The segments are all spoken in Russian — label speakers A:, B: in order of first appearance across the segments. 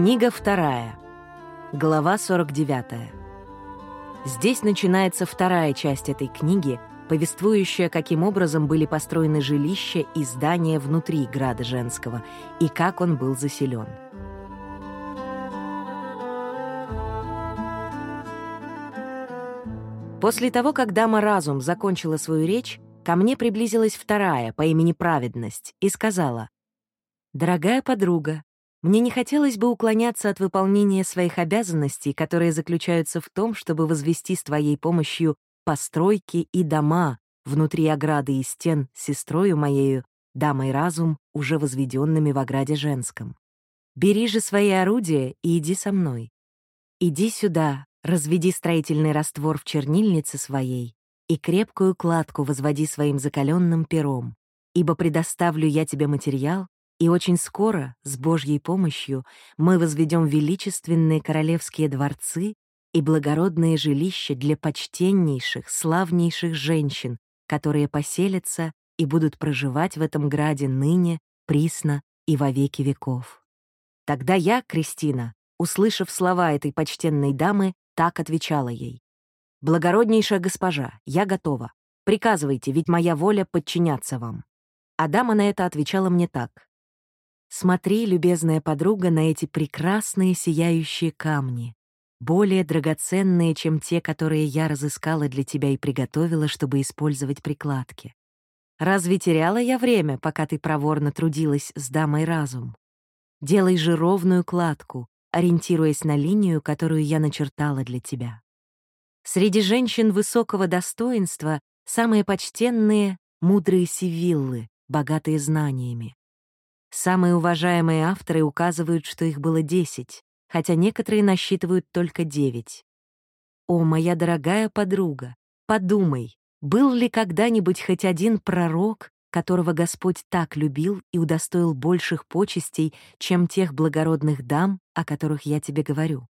A: Книга вторая. Глава 49. Здесь начинается вторая часть этой книги, повествующая, каким образом были построены жилища и здания внутри Града Женского и как он был заселен. После того, как дама Разум закончила свою речь, ко мне приблизилась вторая по имени Праведность и сказала, «Дорогая подруга, мне не хотелось бы уклоняться от выполнения своих обязанностей, которые заключаются в том, чтобы возвести с твоей помощью постройки и дома внутри ограды и стен сестрою моею, дамой разум, уже возведенными в ограде женском. Бери же свои орудия и иди со мной. Иди сюда, Разведи строительный раствор в чернильнице своей и крепкую кладку возводи своим закаленным пером, ибо предоставлю я тебе материал, и очень скоро, с Божьей помощью, мы возведем величественные королевские дворцы и благородные жилища для почтеннейших, славнейших женщин, которые поселятся и будут проживать в этом граде ныне, присно и во веки веков. Тогда я, Кристина, услышав слова этой почтенной дамы, так отвечала ей. «Благороднейшая госпожа, я готова. Приказывайте, ведь моя воля подчиняться вам». А дама на это отвечала мне так. «Смотри, любезная подруга, на эти прекрасные сияющие камни, более драгоценные, чем те, которые я разыскала для тебя и приготовила, чтобы использовать прикладки. Разве теряла я время, пока ты проворно трудилась с дамой разум? Делай же ровную кладку, ориентируясь на линию, которую я начертала для тебя. Среди женщин высокого достоинства самые почтенные — мудрые сивиллы, богатые знаниями. Самые уважаемые авторы указывают, что их было десять, хотя некоторые насчитывают только девять. О, моя дорогая подруга, подумай, был ли когда-нибудь хоть один пророк, которого Господь так любил и удостоил больших почестей, чем тех благородных дам, о которых я тебе говорю?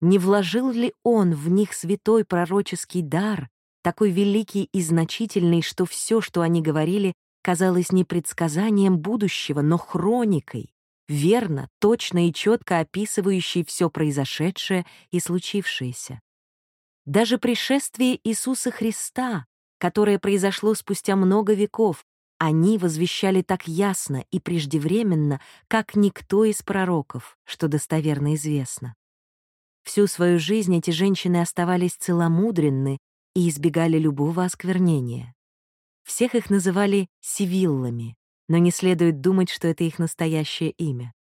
A: Не вложил ли Он в них святой пророческий дар, такой великий и значительный, что все, что они говорили, казалось не предсказанием будущего, но хроникой, верно, точно и четко описывающей все произошедшее и случившееся? Даже пришествие Иисуса Христа, которое произошло спустя много веков, они возвещали так ясно и преждевременно, как никто из пророков, что достоверно известно. Всю свою жизнь эти женщины оставались целомудренны и избегали любого осквернения. Всех их называли сивиллами, но не следует думать, что это их настоящее имя.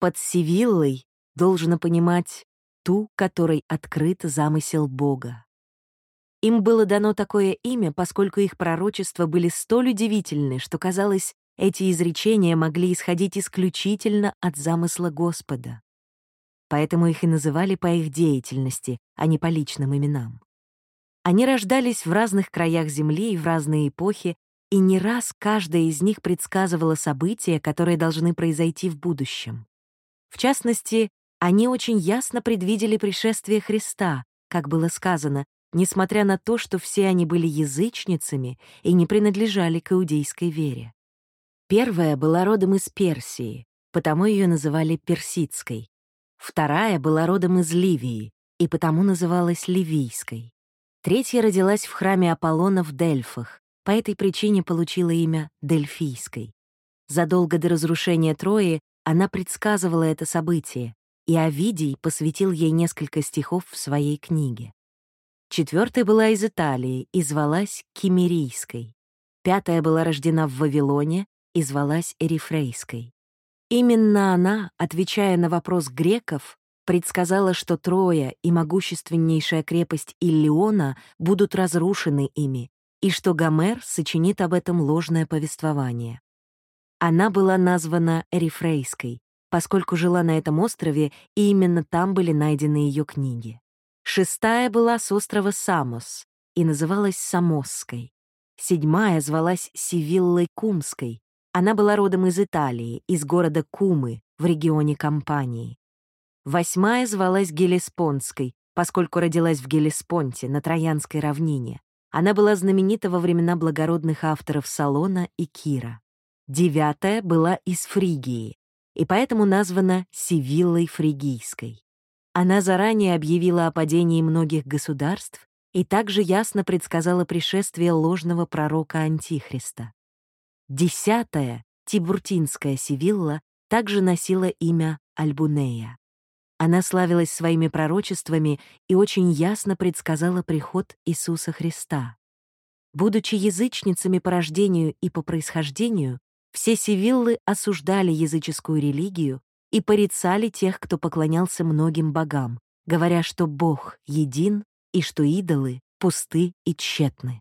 A: Под сивиллой должно понимать ту, которой открыт замысел Бога. Им было дано такое имя, поскольку их пророчества были столь удивительны, что, казалось, эти изречения могли исходить исключительно от замысла Господа. Поэтому их и называли по их деятельности, а не по личным именам. Они рождались в разных краях Земли и в разные эпохи, и не раз каждая из них предсказывала события, которые должны произойти в будущем. В частности, они очень ясно предвидели пришествие Христа, как было сказано, несмотря на то, что все они были язычницами и не принадлежали к иудейской вере. Первая была родом из Персии, потому ее называли Персидской. Вторая была родом из Ливии, и потому называлась Ливийской. Третья родилась в храме Аполлона в Дельфах, по этой причине получила имя Дельфийской. Задолго до разрушения Трои она предсказывала это событие, и Овидий посвятил ей несколько стихов в своей книге. Четвертая была из Италии и звалась Кимерийской. Пятая была рождена в Вавилоне и звалась Эрифрейской. Именно она, отвечая на вопрос греков, предсказала, что Троя и могущественнейшая крепость Иллиона будут разрушены ими, и что Гомер сочинит об этом ложное повествование. Она была названа Эрифрейской, поскольку жила на этом острове, и именно там были найдены ее книги. Шестая была с острова Самос и называлась Самосской. Седьмая звалась Сивиллой Кумской. Она была родом из Италии, из города Кумы, в регионе Кампании. Восьмая звалась Гелеспонской, поскольку родилась в Гелеспонте, на Троянской равнине. Она была знаменита во времена благородных авторов Салона и Кира. Девятая была из Фригии, и поэтому названа Сивиллой Фригийской. Она заранее объявила о падении многих государств и также ясно предсказала пришествие ложного пророка Антихриста. Десятая, Тибуртинская Сивилла, также носила имя Альбунея. Она славилась своими пророчествами и очень ясно предсказала приход Иисуса Христа. Будучи язычницами по рождению и по происхождению, все сивиллы осуждали языческую религию и порицали тех, кто поклонялся многим богам, говоря, что Бог един и что идолы пусты и тщетны.